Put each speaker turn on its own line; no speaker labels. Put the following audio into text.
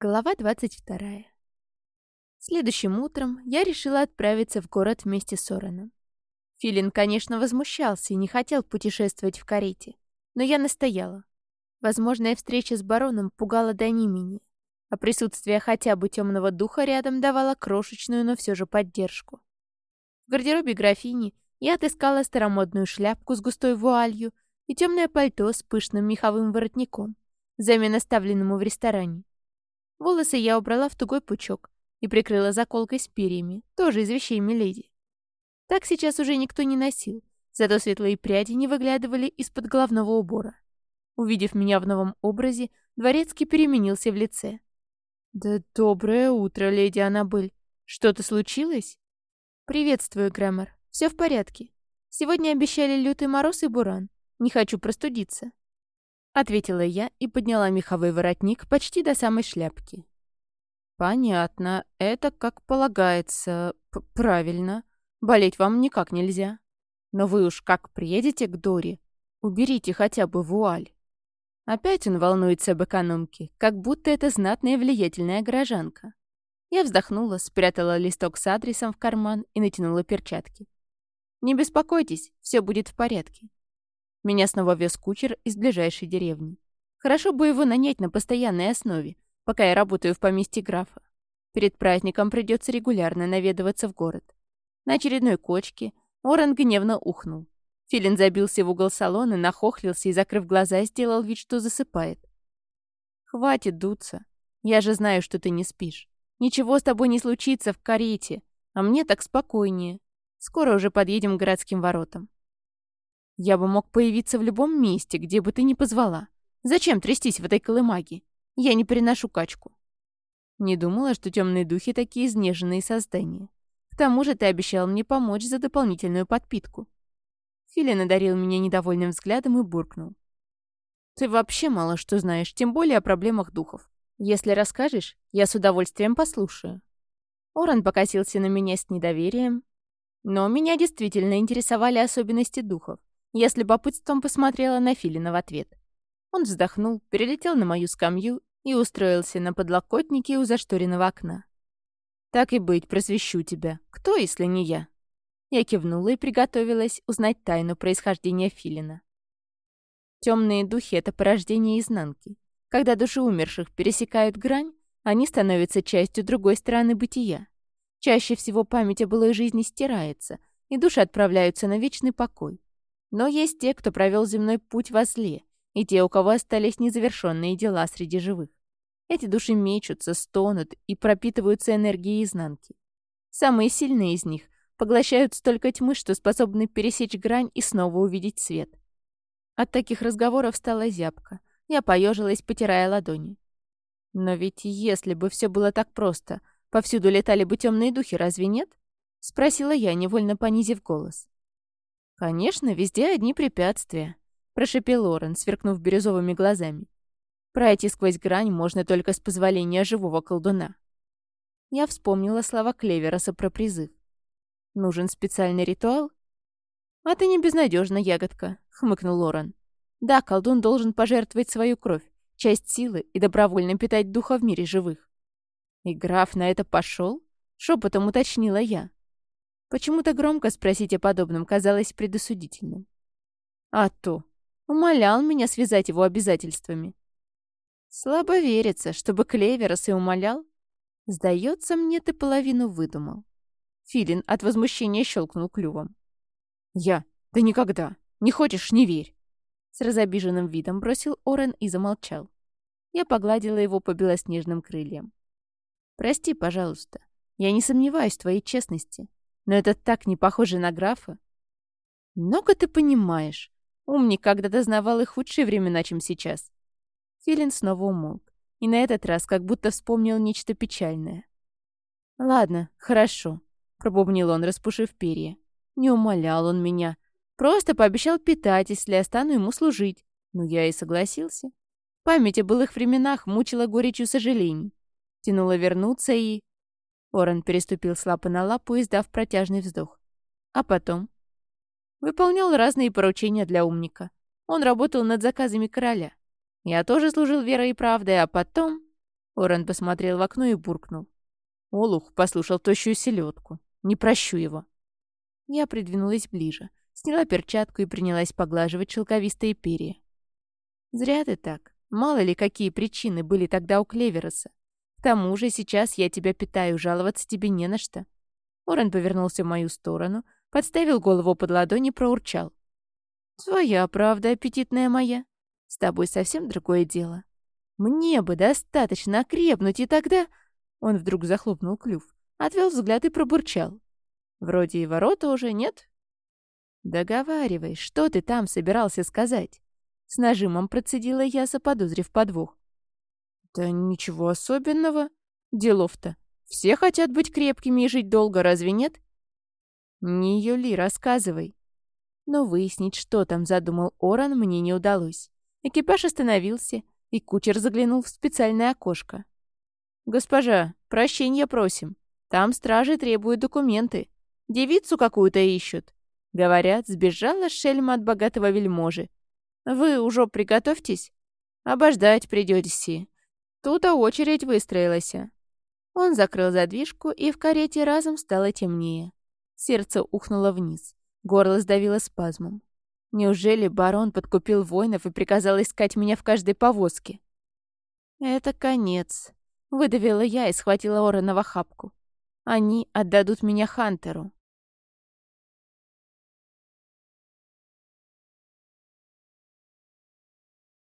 Глава 22. Следующим утром я решила отправиться в город вместе с Ораном. Филин, конечно, возмущался и не хотел путешествовать в карете, но я настояла. Возможная встреча с бароном пугала до немени, а присутствие хотя бы темного духа рядом давало крошечную, но все же поддержку. В гардеробе графини я отыскала старомодную шляпку с густой вуалью и темное пальто с пышным меховым воротником, взамен оставленному в ресторане. Волосы я убрала в тугой пучок и прикрыла заколкой с перьями, тоже из вещей Миледи. Так сейчас уже никто не носил, зато светлые пряди не выглядывали из-под головного убора. Увидев меня в новом образе, дворецкий переменился в лице. «Да доброе утро, леди Аннабель. Что-то случилось?» «Приветствую, Грэмор. Все в порядке. Сегодня обещали лютый мороз и буран. Не хочу простудиться. Ответила я и подняла меховой воротник почти до самой шляпки. «Понятно. Это как полагается. П правильно. Болеть вам никак нельзя. Но вы уж как приедете к Доре, уберите хотя бы вуаль». Опять он волнуется об экономке, как будто это знатная влиятельная горожанка. Я вздохнула, спрятала листок с адресом в карман и натянула перчатки. «Не беспокойтесь, все будет в порядке. Меня снова вез кучер из ближайшей деревни. Хорошо бы его нанять на постоянной основе, пока я работаю в поместье графа. Перед праздником придется регулярно наведываться в город. На очередной кочке Орен гневно ухнул. Филин забился в угол салона, нахохлился и, закрыв глаза, сделал вид, что засыпает. «Хватит дуться. Я же знаю, что ты не спишь. Ничего с тобой не случится в карете, а мне так спокойнее. Скоро уже подъедем к городским воротам. Я бы мог появиться в любом месте, где бы ты ни позвала. Зачем трястись в этой колымаге? Я не переношу качку. Не думала, что темные духи такие изнеженные создания. К тому же ты обещал мне помочь за дополнительную подпитку. Филин одарил меня недовольным взглядом и буркнул. Ты вообще мало что знаешь, тем более о проблемах духов. Если расскажешь, я с удовольствием послушаю. Оран покосился на меня с недоверием, но меня действительно интересовали особенности духов. Я с любопытством посмотрела на Филина в ответ. Он вздохнул, перелетел на мою скамью и устроился на подлокотнике у зашторенного окна. «Так и быть, просвещу тебя. Кто, если не я?» Я кивнула и приготовилась узнать тайну происхождения Филина. Темные духи — это порождение изнанки. Когда души умерших пересекают грань, они становятся частью другой стороны бытия. Чаще всего память о былой жизни стирается, и души отправляются на вечный покой. Но есть те, кто провел земной путь во зле, и те, у кого остались незавершенные дела среди живых. Эти души мечутся, стонут и пропитываются энергией изнанки. Самые сильные из них поглощают столько тьмы, что способны пересечь грань и снова увидеть свет. От таких разговоров стала зябко. Я поежилась, потирая ладони. Но ведь если бы все было так просто, повсюду летали бы темные духи, разве нет? Спросила я, невольно понизив голос. «Конечно, везде одни препятствия», — прошепел Лорен, сверкнув бирюзовыми глазами. «Пройти сквозь грань можно только с позволения живого колдуна». Я вспомнила слова Клевероса про призыв. «Нужен специальный ритуал?» «А ты не безнадежна, ягодка», — хмыкнул Лорен. «Да, колдун должен пожертвовать свою кровь, часть силы и добровольно питать духа в мире живых». «И граф на это пошел?» — шепотом уточнила я. Почему-то громко спросить о подобном казалось предосудительным. А то. Умолял меня связать его обязательствами. Слабо верится, чтобы Клеверос и умолял. Сдается мне, ты половину выдумал. Филин от возмущения щелкнул клювом. Я. Да никогда. Не хочешь, не верь. С разобиженным видом бросил Орен и замолчал. Я погладила его по белоснежным крыльям. «Прости, пожалуйста. Я не сомневаюсь в твоей честности. Но это так не похоже на графа. Много ты понимаешь. Умник когда-то знавал и худшие времена, чем сейчас. Филин снова умолк. И на этот раз как будто вспомнил нечто печальное. «Ладно, хорошо», — пробубнил он, распушив перья. Не умолял он меня. Просто пообещал питать, если я стану ему служить. Ну, я и согласился. Память о былых временах мучила горечью сожалений. Тянула вернуться и... Орен переступил с лапы на лапу, издав протяжный вздох. А потом? Выполнял разные поручения для умника. Он работал над заказами короля. Я тоже служил верой и правдой, а потом... Орен посмотрел в окно и буркнул. Олух послушал тощую селедку. Не прощу его. Я придвинулась ближе, сняла перчатку и принялась поглаживать шелковистые перья. «Зря ты так. Мало ли, какие причины были тогда у Клевероса. К тому же сейчас я тебя питаю, жаловаться тебе не на что». Орен повернулся в мою сторону, подставил голову под ладонь и проурчал. «Твоя правда, аппетитная моя. С тобой совсем другое дело. Мне бы достаточно окрепнуть, и тогда...» Он вдруг захлопнул клюв, отвел взгляд и пробурчал. «Вроде и ворота уже нет?» «Договаривай, что ты там собирался сказать?» С нажимом процедила я, заподозрив подвох. «Да ничего особенного. Делов-то. Все хотят быть крепкими и жить долго, разве нет?» «Не Юли, рассказывай». Но выяснить, что там задумал Оран, мне не удалось. Экипаж остановился, и кучер заглянул в специальное окошко. «Госпожа, прощения просим. Там стражи требуют документы. Девицу какую-то ищут. Говорят, сбежала шельма от богатого вельможи. Вы уже приготовьтесь. Обождать придётесь. Тут-то очередь выстроилась». Он закрыл задвижку, и в карете разом стало темнее. Сердце ухнуло вниз. Горло сдавило спазмом. Неужели барон подкупил воинов и приказал искать меня в каждой повозке? «Это конец», — выдавила я и схватила Орена в охапку. «Они отдадут меня Хантеру».